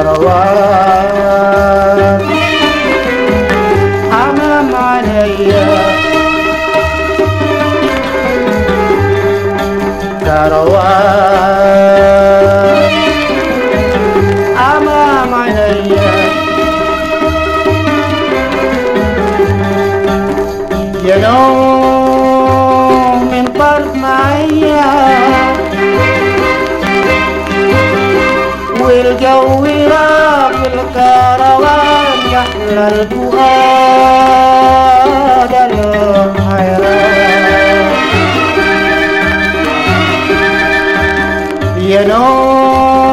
ثروات حمام عليا ثروات أمام عينيا يا نوم من طرف معايا والجو الكروان يحلى الفؤاد الحيران. يا نوم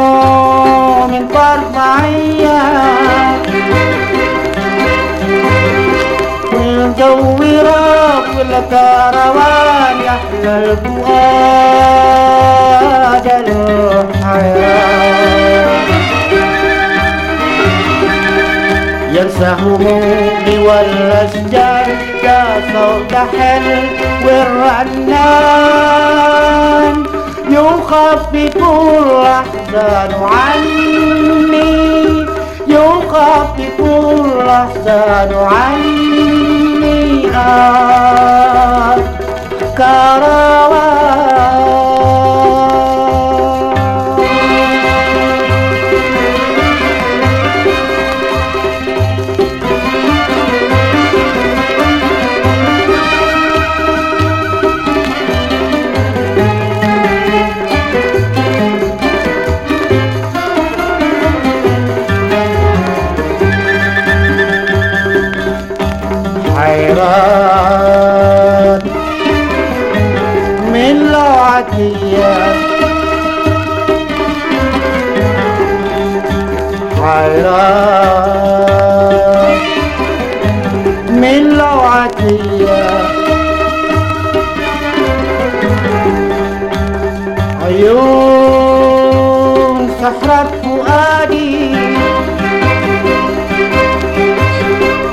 طرف معايا والجو راق الكروان يحلى الفؤاد الحيران. ينسى همومي والأشجار يا صوت حلو والرنان. يخفف الأحزان عني يخفف الأحزان عني. آه. كروان حيران من لوعتي عيون سحرت فؤادي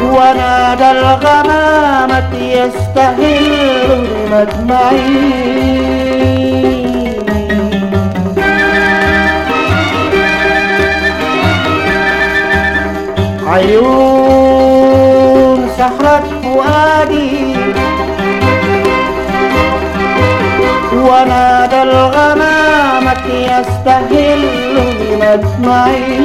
ونادى الغمامة يستهل مدمعي عيون سحرت فؤادي. ونادى الغمامة يستهل بمدمعي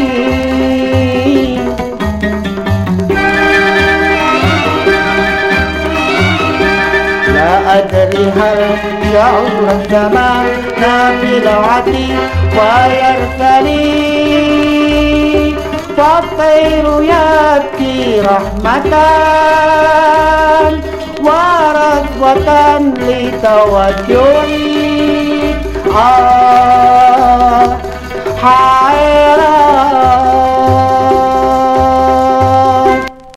لا أدري هل يعود الزمان في لوعتي ويرتلي. فالطير يبكي رحمة ورثوة لتوجهي آه